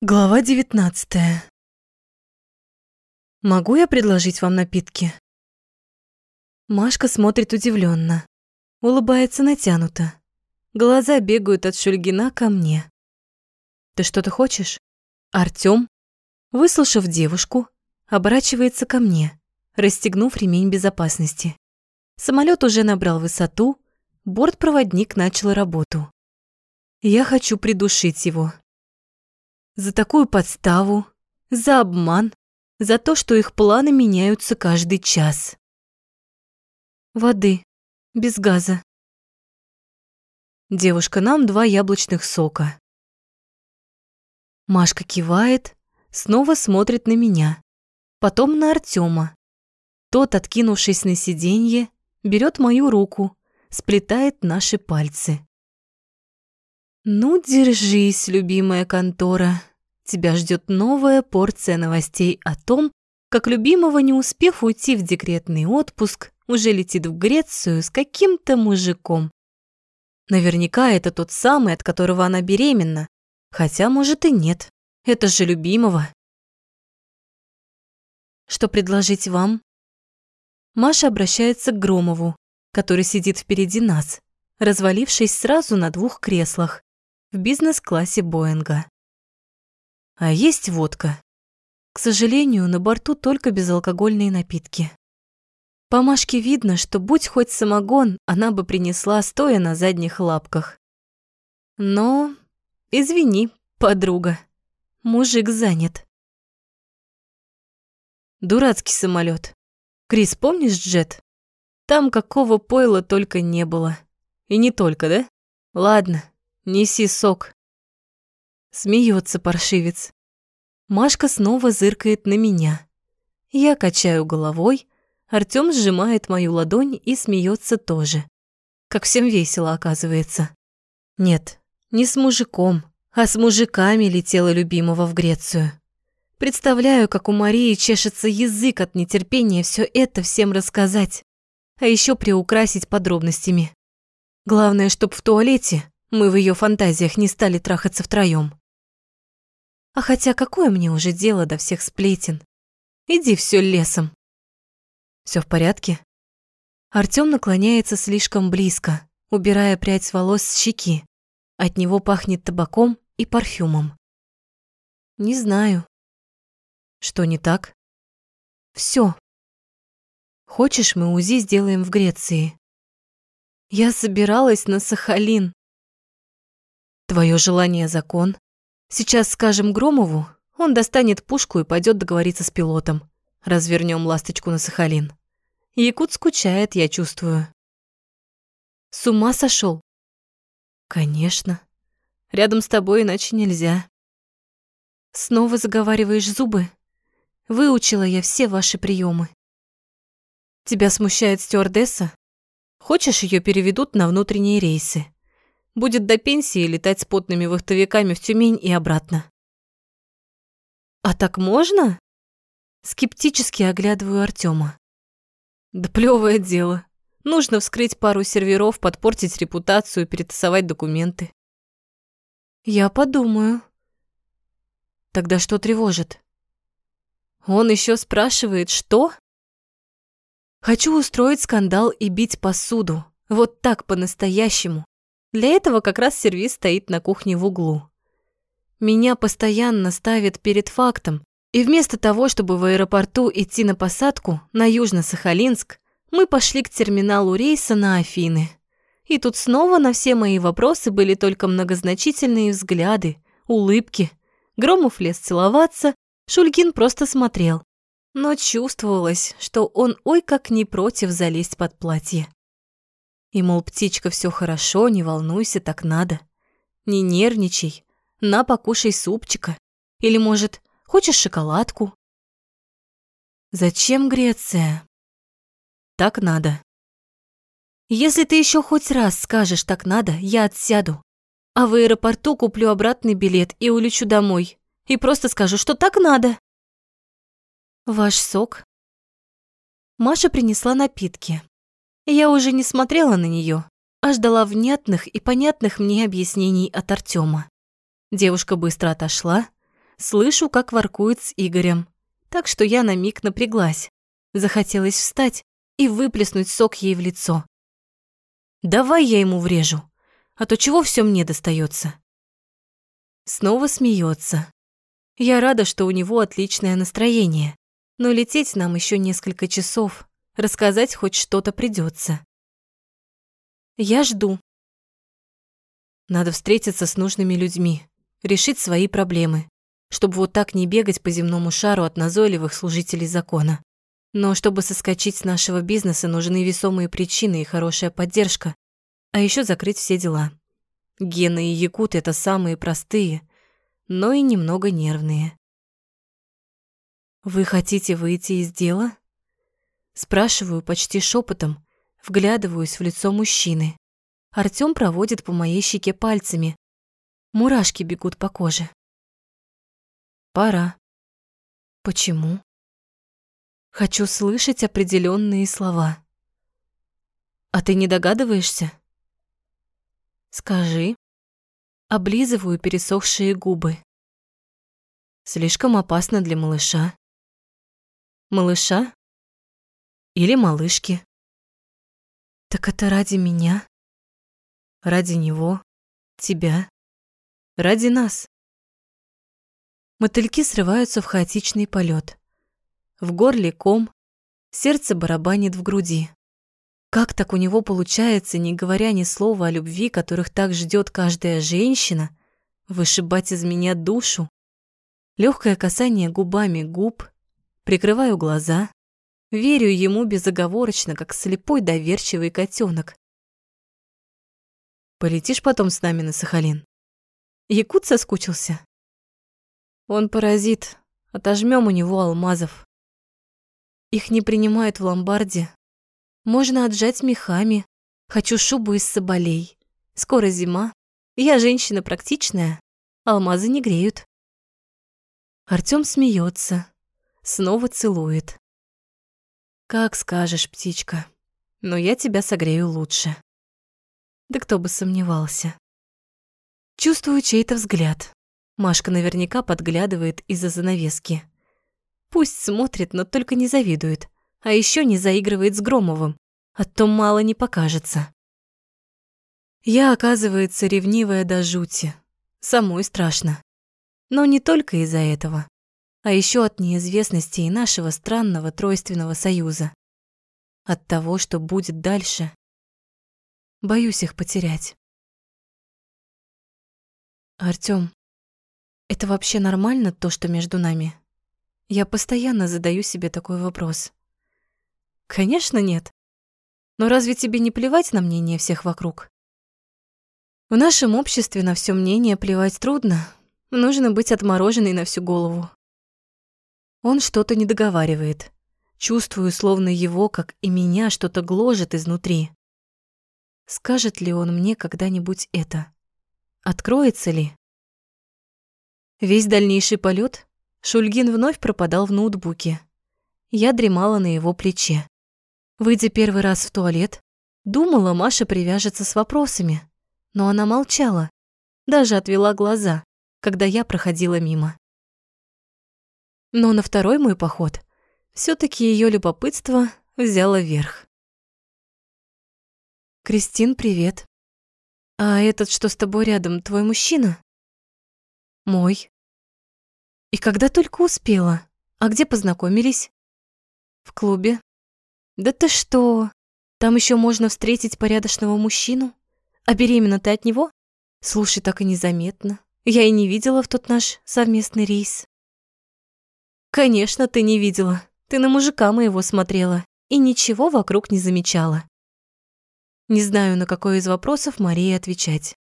Глава девятнадцатая. Могу я предложить вам напитки? Машка смотрит удивленно, улыбается натянуто. Глаза бегают от Шульгина ко мне. Ты что-то хочешь? Артём, выслушав девушку, оборачивается ко мне, расстегнув ремень безопасности. Самолет уже набрал высоту, бортпроводник начал работу. Я хочу придушить его за такую подставу, за обман, за то, что их планы меняются каждый час. Воды, без газа. Девушка, нам два яблочных сока. Машка кивает, снова смотрит на меня, потом на Артема. Тот, откинувшись на сиденье, берет мою руку, сплетает наши пальцы. Ну, держись, любимая контора тебя ждет новая порция новостей о том, как любимого, не успев уйти в декретный отпуск, уже летит в Грецию с каким-то мужиком. Наверняка это тот самый, от которого она беременна. Хотя, может, и нет. Это же любимого. Что предложить вам? Маша обращается к Громову, который сидит впереди нас, развалившись сразу на двух креслах в бизнес-классе Боинга. А есть водка. К сожалению, на борту только безалкогольные напитки. По Машке видно, что будь хоть самогон, она бы принесла, стоя на задних лапках. Но, извини, подруга, мужик занят. Дурацкий самолет. Крис, помнишь джет? Там какого пойла только не было. И не только, да? Ладно, неси сок. Смеется паршивец. Машка снова зыркает на меня. Я качаю головой, Артём сжимает мою ладонь и смеется тоже. Как всем весело, оказывается. Нет, не с мужиком, а с мужиками летела любимого в Грецию. Представляю, как у Марии чешется язык от нетерпения все это всем рассказать, а еще приукрасить подробностями. Главное, чтоб в туалете мы в ее фантазиях не стали трахаться втроем. А хотя какое мне уже дело до всех сплетен? Иди все лесом. Все в порядке? Артём наклоняется слишком близко, убирая прядь волос с щеки. От него пахнет табаком и парфюмом. Не знаю. Что не так? Все. Хочешь, мы УЗИ сделаем в Греции? Я собиралась на Сахалин. Твое желание закон. Сейчас скажем Громову, он достанет пушку и пойдет договориться с пилотом. Развернем ласточку на Сахалин. Якут скучает, я чувствую. С ума сошел? Конечно. Рядом с тобой иначе нельзя. Снова заговариваешь зубы? Выучила я все ваши приемы. Тебя смущает стюардесса? Хочешь, ее переведут на внутренние рейсы? Будет до пенсии летать с потными вахтовиками в Тюмень и обратно. «А так можно?» Скептически оглядываю Артема. «Да плевое дело. Нужно вскрыть пару серверов, подпортить репутацию, перетасовать документы». «Я подумаю». «Тогда что тревожит?» Он еще спрашивает, что? Хочу устроить скандал и бить посуду. Вот так по-настоящему. Для этого как раз сервис стоит на кухне в углу. Меня постоянно ставят перед фактом, и вместо того, чтобы в аэропорту идти на посадку на Южно-Сахалинск, мы пошли к терминалу рейса на Афины. И тут снова на все мои вопросы были только многозначительные взгляды, улыбки. Громов лез целоваться, Шулькин просто смотрел. Но чувствовалось, что он ой как не против залезть под платье. И, мол, птичка, все хорошо, не волнуйся, так надо. Не нервничай, на, покушай супчика. Или, может, хочешь шоколадку? Зачем Греция? Так надо. Если ты еще хоть раз скажешь «так надо», я отсяду. А в аэропорту куплю обратный билет и улечу домой. И просто скажу, что так надо. Ваш сок. Маша принесла напитки. Я уже не смотрела на нее, а ждала внятных и понятных мне объяснений от Артема. Девушка быстро отошла, Слышу, как воркует с Игорем. Так что я на миг напряглась. Захотелось встать и выплеснуть сок ей в лицо. Давай я ему врежу, а то чего все мне достается. Снова смеется. Я рада, что у него отличное настроение, но лететь нам еще несколько часов, рассказать хоть что-то придется. Я жду. Надо встретиться с нужными людьми, решить свои проблемы, чтобы вот так не бегать по земному шару от назойливых служителей закона. Но чтобы соскочить с нашего бизнеса, нужны весомые причины и хорошая поддержка, а еще закрыть все дела. Гена и Якут — это самые простые, но и немного нервные. «Вы хотите выйти из дела?» Спрашиваю почти шепотом, вглядываюсь в лицо мужчины. Артём проводит по моей щеке пальцами. Мурашки бегут по коже. Пора. Почему? Хочу слышать определенные слова. А ты не догадываешься? Скажи. Облизываю пересохшие губы. Слишком опасно для малыша. Малыша? Или малышки? Так это ради меня? Ради него? Тебя? Ради нас? Мотыльки срываются в хаотичный полет. В горле ком, сердце барабанит в груди. Как так у него получается, не говоря ни слова о любви, которых так ждет каждая женщина, вышибать из меня душу? Легкое касание губами губ, прикрываю глаза, верю ему безоговорочно, как слепой доверчивый котенок. Полетишь потом с нами на Сахалин? Якут соскучился? Он паразит. Отожмем у него алмазов. Их не принимают в ломбарде. Можно отжать мехами. Хочу шубу из соболей. Скоро зима. Я женщина практичная. Алмазы не греют. Артём смеется, снова целует. Как скажешь, птичка. Но я тебя согрею лучше. Да кто бы сомневался. Чувствую чей-то взгляд. Машка наверняка подглядывает из-за занавески. Пусть смотрит, но только не завидует. А еще не заигрывает с Громовым, а то мало не покажется. Я, оказывается, ревнивая до жути. Самой страшно. Но не только из-за этого, а еще от неизвестности и нашего странного тройственного союза. От того, что будет дальше. Боюсь их потерять. Артём, это вообще нормально, то, что между нами? Я постоянно задаю себе такой вопрос. Конечно, нет. Но разве тебе не плевать на мнение всех вокруг? В нашем обществе на все мнение плевать трудно. Нужно быть отмороженной на всю голову. Он что-то не договаривает. Чувствую, словно его, как и меня, что-то гложет изнутри. Скажет ли он мне когда-нибудь это? Откроется ли? Весь дальнейший полет Шульгин вновь пропадал в ноутбуке. Я дремала на его плече. Выйдя первый раз в туалет, думала, Маша привяжется с вопросами, но она молчала, даже отвела глаза, когда я проходила мимо. Но на второй мой поход все таки ее любопытство взяло верх. «Кристин, привет. А этот, что с тобой рядом, твой мужчина?» Мой. И когда только успела. А где познакомились? В клубе. Да ты что? Там еще можно встретить порядочного мужчину? А беременна ты от него? Слушай, так и незаметно. Я и не видела в тот наш совместный рейс. Конечно, ты не видела. Ты на мужика моего смотрела и ничего вокруг не замечала. Не знаю, на какой из вопросов Марии отвечать.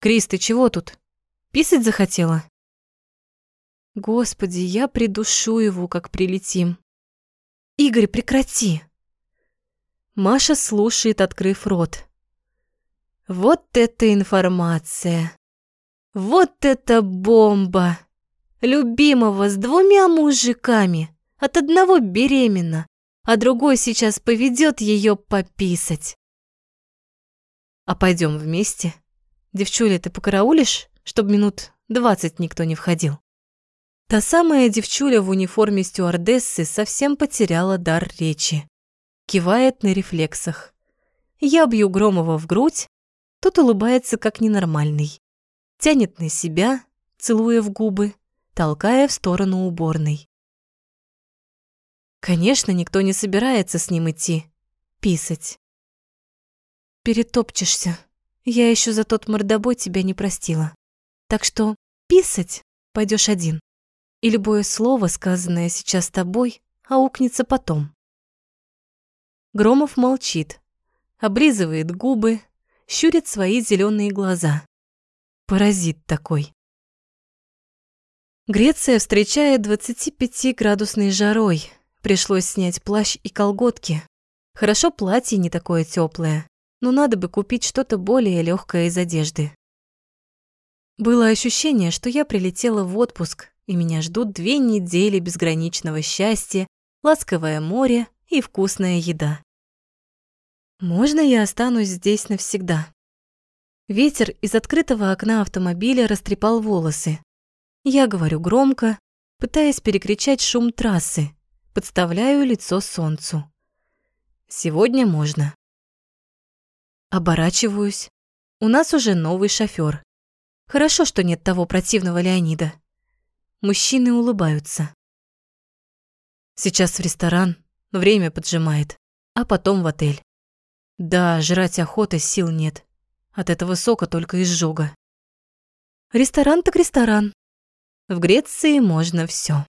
«Крис, ты чего тут?» Писать захотела? Господи, я придушу его, как прилетим. Игорь, прекрати. Маша слушает, открыв рот. Вот это информация. Вот это бомба. Любимого с двумя мужиками. От одного беременна, а другой сейчас поведет ее пописать. А пойдем вместе? Девчуля, ты покараулишь? чтобы минут двадцать никто не входил. Та самая девчуля в униформе стюардессы совсем потеряла дар речи. Кивает на рефлексах. Я бью Громова в грудь, тот улыбается как ненормальный. Тянет на себя, целуя в губы, толкая в сторону уборной. Конечно, никто не собирается с ним идти, писать. Перетопчешься. Я еще за тот мордобой тебя не простила. Так что писать пойдешь один. И любое слово, сказанное сейчас тобой, аукнется потом. Громов молчит, облизывает губы, щурит свои зеленые глаза. Паразит такой. Греция встречает 25-градусной жарой. Пришлось снять плащ и колготки. Хорошо платье не такое теплое, но надо бы купить что-то более легкое из одежды. Было ощущение, что я прилетела в отпуск, и меня ждут две недели безграничного счастья, ласковое море и вкусная еда. Можно я останусь здесь навсегда? Ветер из открытого окна автомобиля растрепал волосы. Я говорю громко, пытаясь перекричать шум трассы, подставляю лицо солнцу. Сегодня можно. Оборачиваюсь. У нас уже новый шофёр. Хорошо, что нет того противного Леонида. Мужчины улыбаются. Сейчас в ресторан, время поджимает, а потом в отель. Да, жрать охота, сил нет. От этого сока только изжога. Ресторан так ресторан. В Греции можно все.